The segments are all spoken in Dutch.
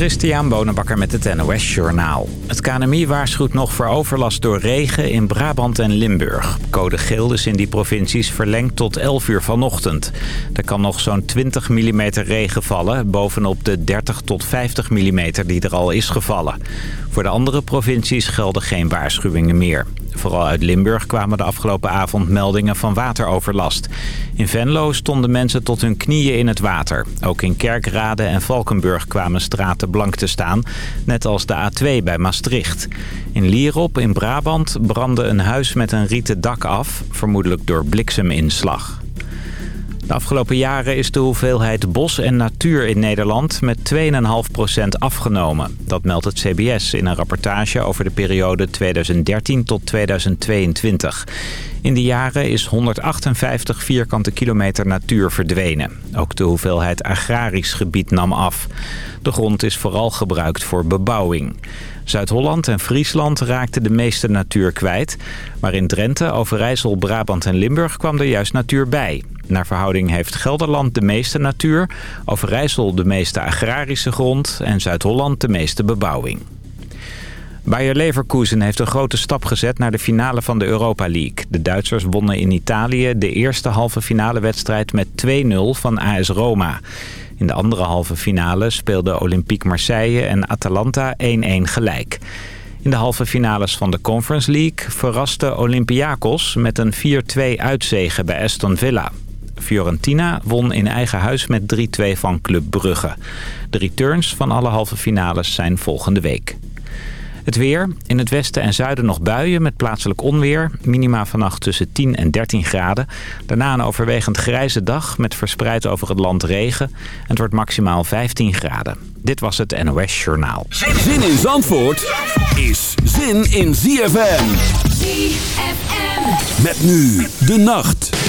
Christian Bonenbakker met het NOS Journaal. Het KNMI waarschuwt nog voor overlast door regen in Brabant en Limburg. Code geel is in die provincies verlengd tot 11 uur vanochtend. Er kan nog zo'n 20 mm regen vallen, bovenop de 30 tot 50 mm die er al is gevallen. Voor de andere provincies gelden geen waarschuwingen meer. Vooral uit Limburg kwamen de afgelopen avond meldingen van wateroverlast. In Venlo stonden mensen tot hun knieën in het water. Ook in Kerkrade en Valkenburg kwamen straten blank te staan, net als de A2 bij Maastricht. In Lierop in Brabant brandde een huis met een rieten dak af, vermoedelijk door blikseminslag. De afgelopen jaren is de hoeveelheid bos en natuur in Nederland met 2,5% afgenomen. Dat meldt het CBS in een rapportage over de periode 2013 tot 2022. In die jaren is 158 vierkante kilometer natuur verdwenen. Ook de hoeveelheid agrarisch gebied nam af. De grond is vooral gebruikt voor bebouwing. Zuid-Holland en Friesland raakten de meeste natuur kwijt. Maar in Drenthe, Overijssel, Brabant en Limburg kwam er juist natuur bij. Naar verhouding heeft Gelderland de meeste natuur, Overijssel de meeste agrarische grond en Zuid-Holland de meeste bebouwing. Bayer Leverkusen heeft een grote stap gezet naar de finale van de Europa League. De Duitsers wonnen in Italië de eerste halve finale wedstrijd met 2-0 van AS Roma. In de andere halve finale speelden Olympique Marseille en Atalanta 1-1 gelijk. In de halve finales van de Conference League verraste Olympiakos met een 4-2 uitzege bij Aston Villa. Fiorentina won in eigen huis met 3-2 van Club Brugge. De returns van alle halve finales zijn volgende week. Het weer. In het westen en zuiden nog buien met plaatselijk onweer. Minima vannacht tussen 10 en 13 graden. Daarna een overwegend grijze dag met verspreid over het land regen. En het wordt maximaal 15 graden. Dit was het NOS Journaal. Zin in Zandvoort is zin in ZFM. ZFM. Met nu de nacht.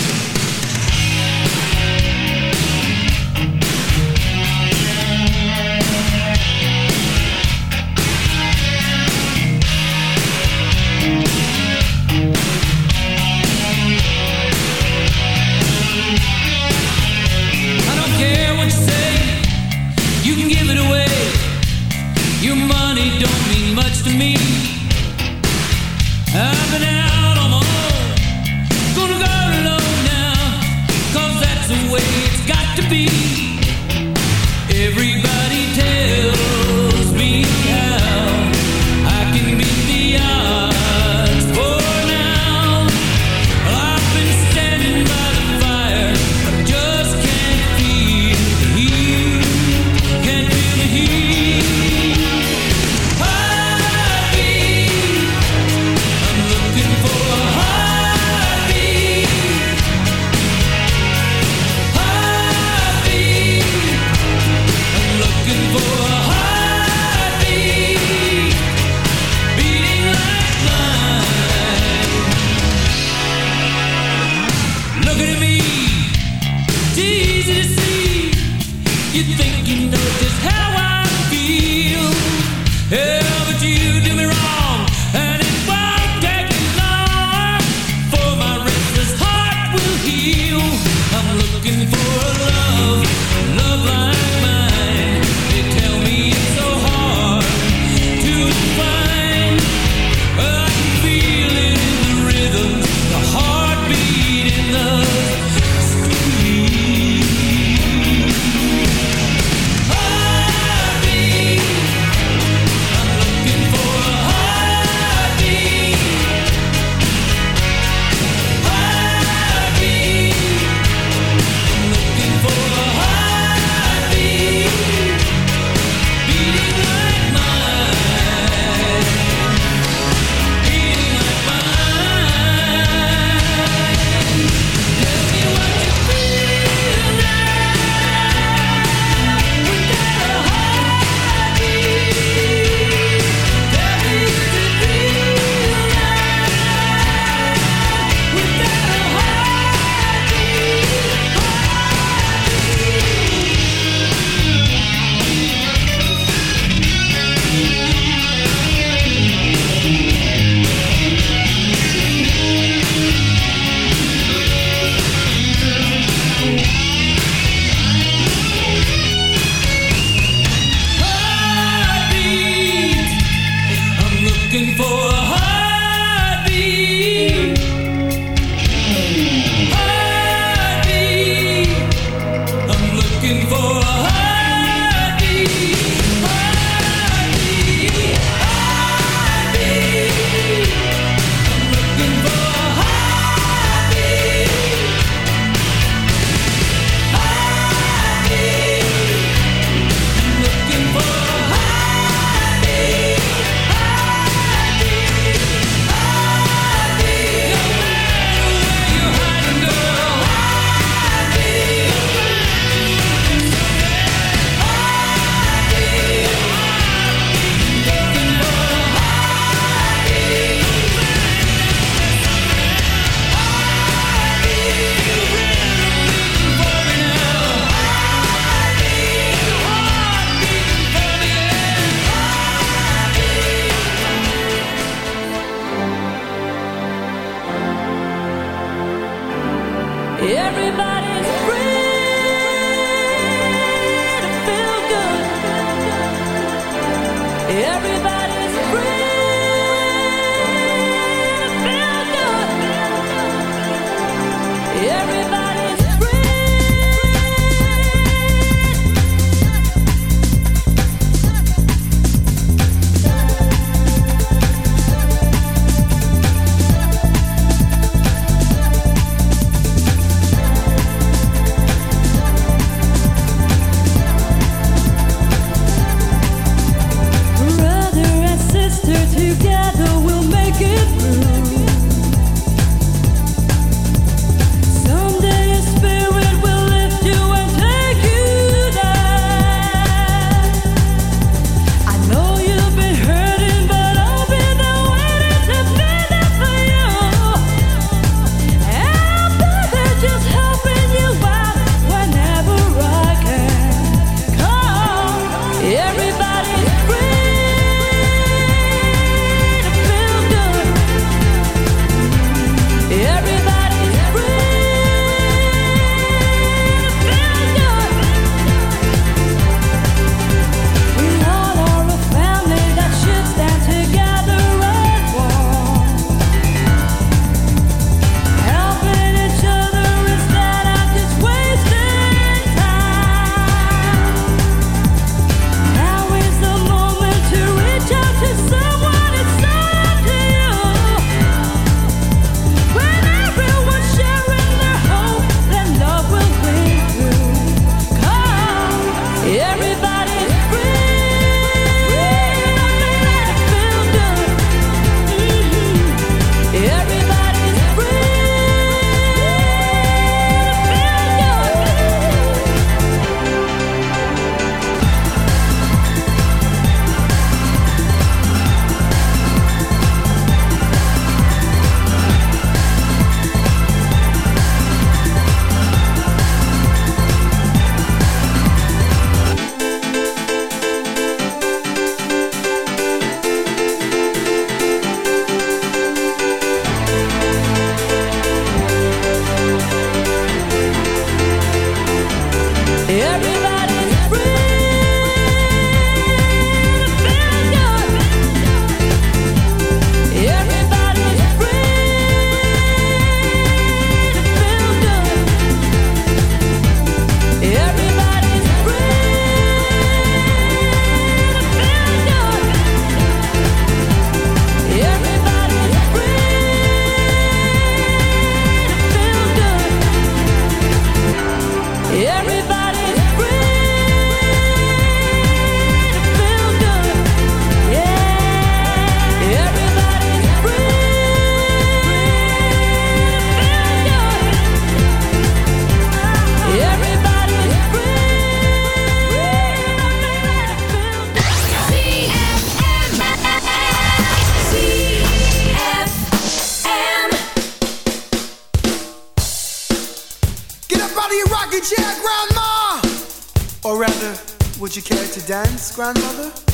dance, grandmother?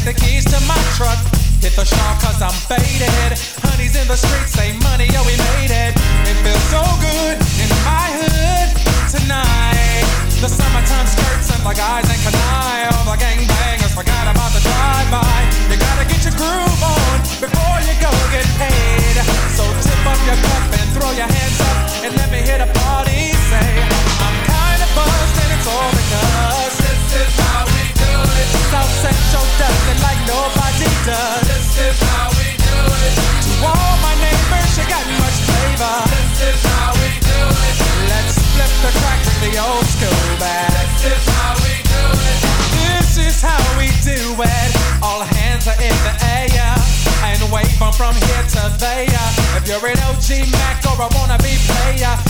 take the keys to my truck. Hit the shop cause I'm faded. Honey's in the streets, say money, oh, we This is how we do it. To all my neighbors, you got much flavor. This is how we do it. Let's flip the the old school. This is how we do it. This is how we do it. All hands are in the air and wave from here to there. If you're an OG Mac or a wannabe player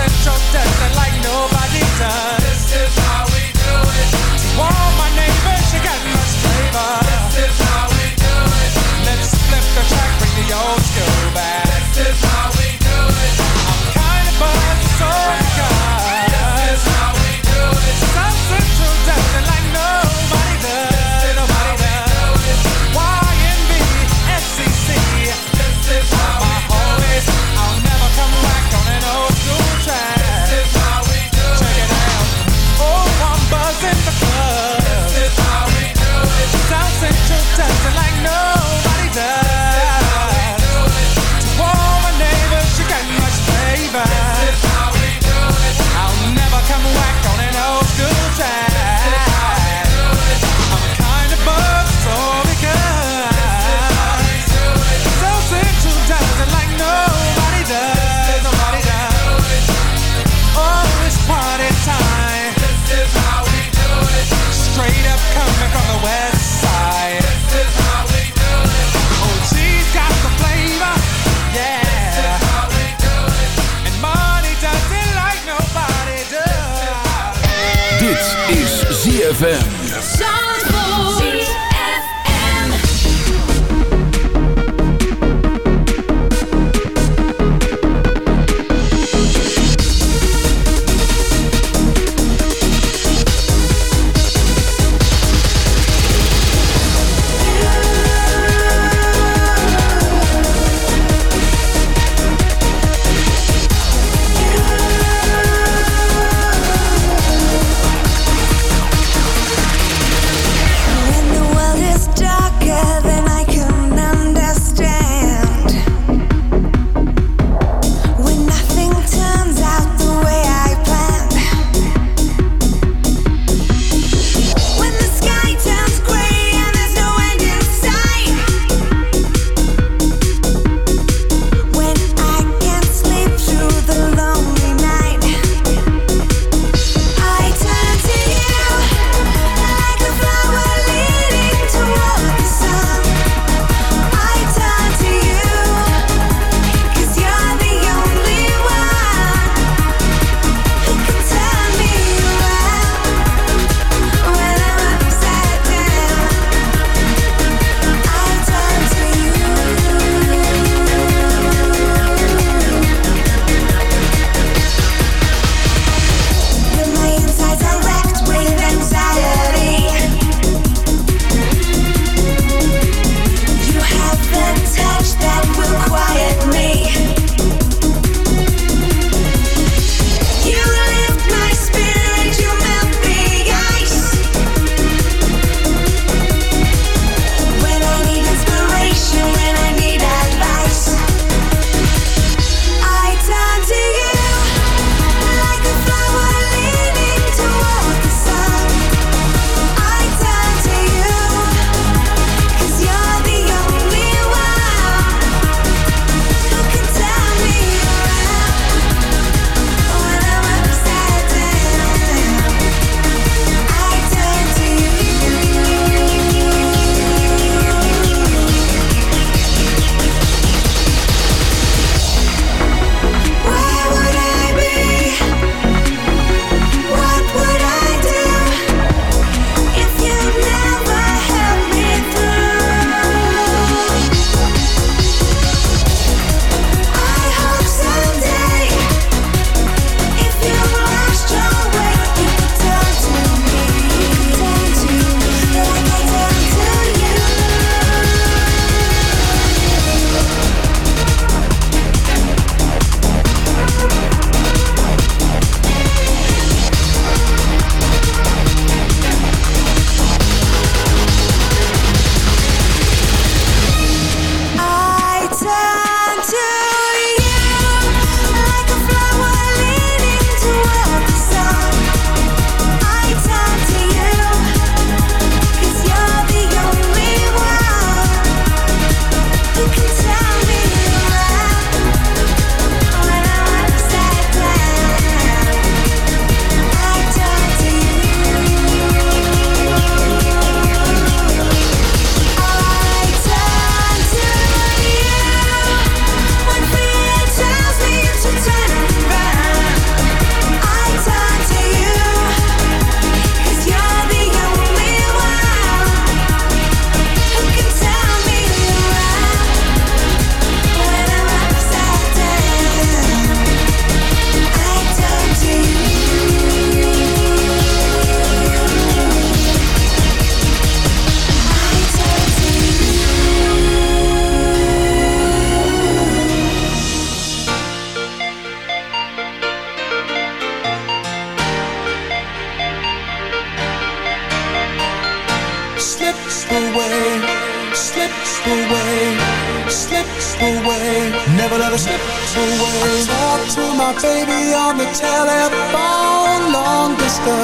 Central does it like nobody does.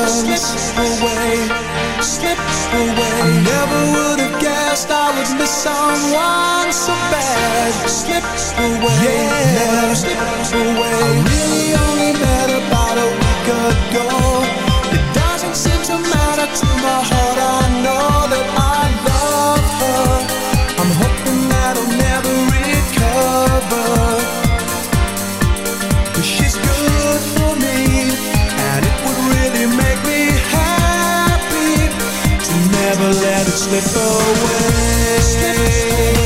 slip away, slip away. I never would have guessed I would miss someone so bad. Slip away, yeah. never slip away. I really only met about a week ago. It doesn't seem to matter to my heart. I know that I love her. I'm hoping that'll never recover. slip away. Slip away.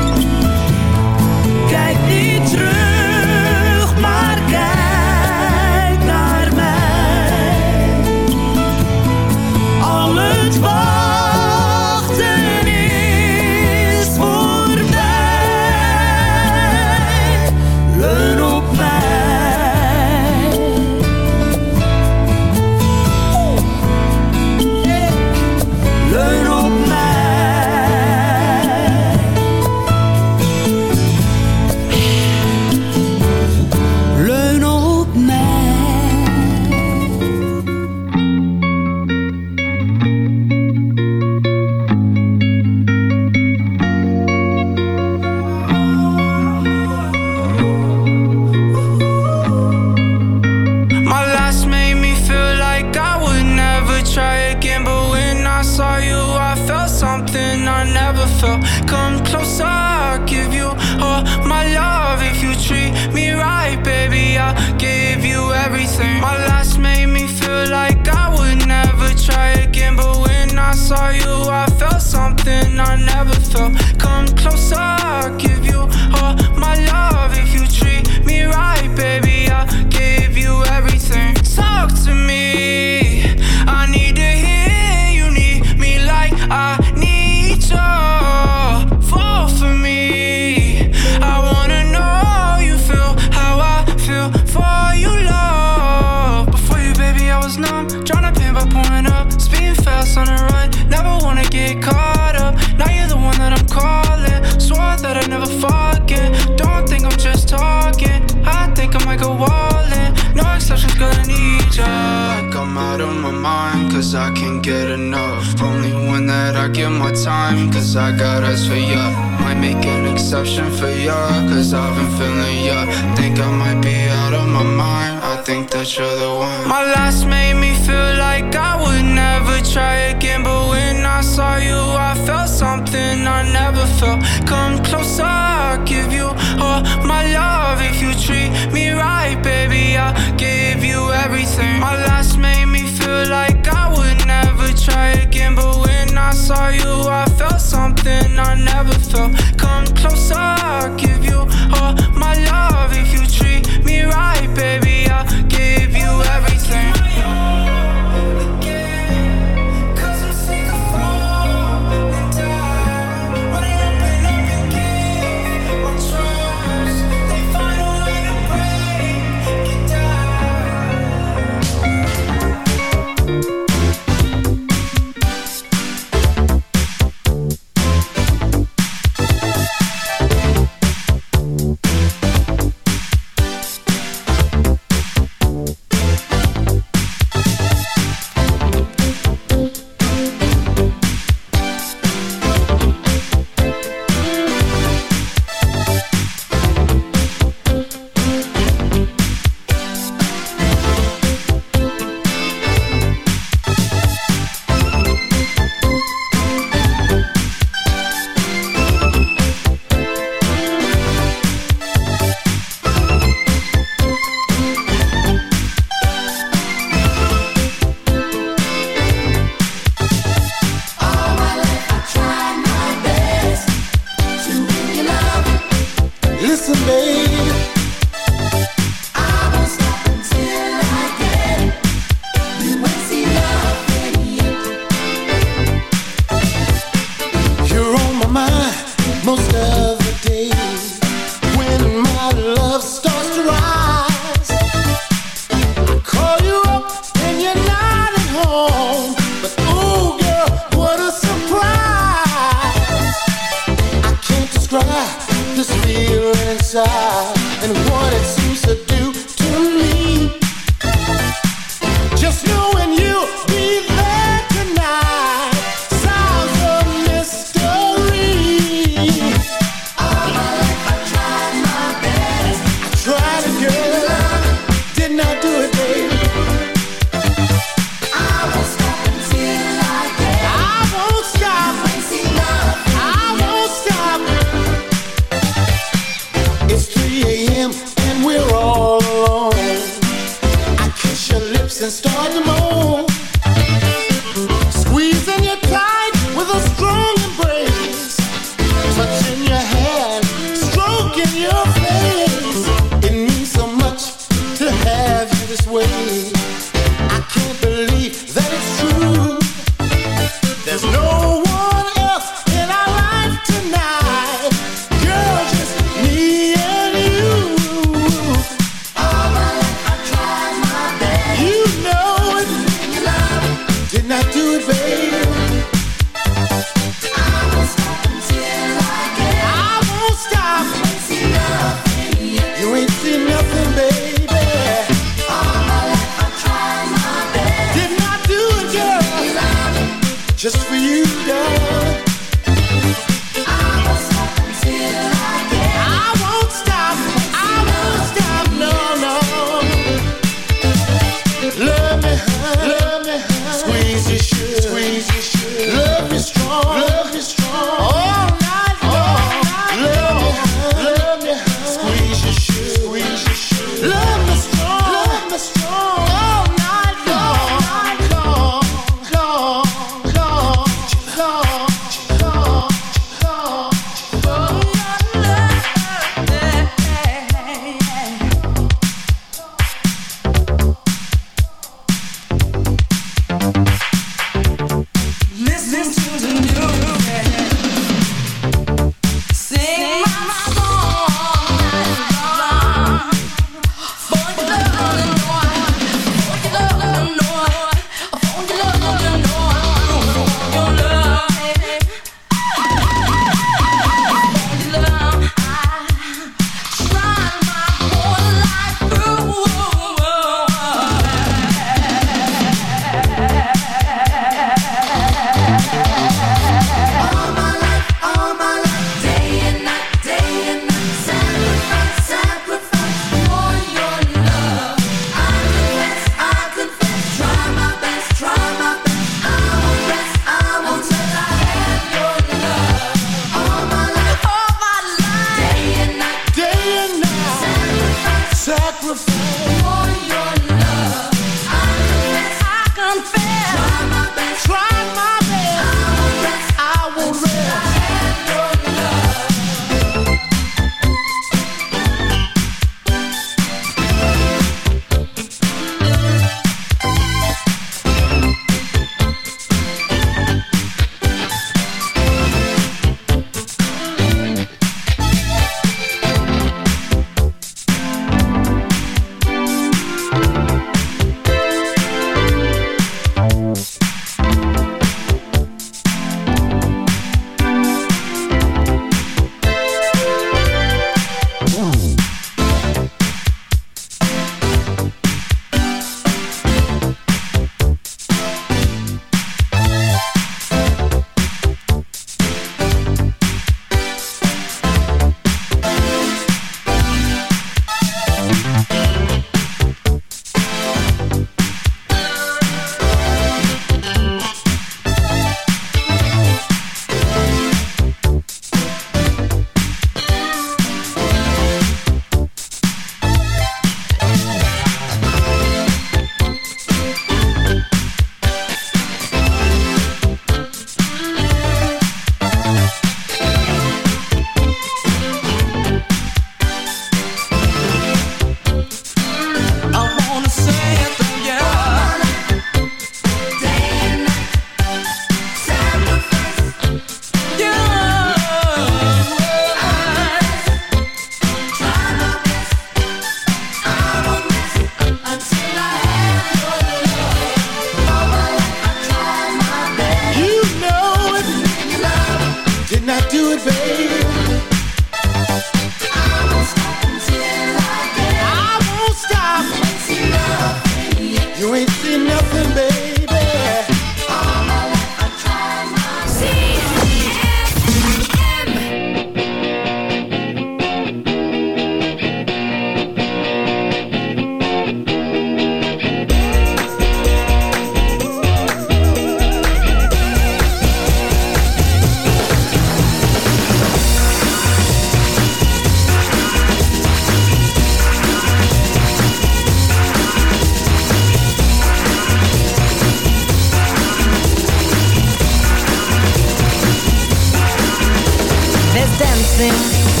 living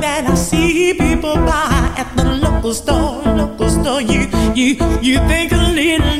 that I see people buy at the local store, local store. You, you, you think a little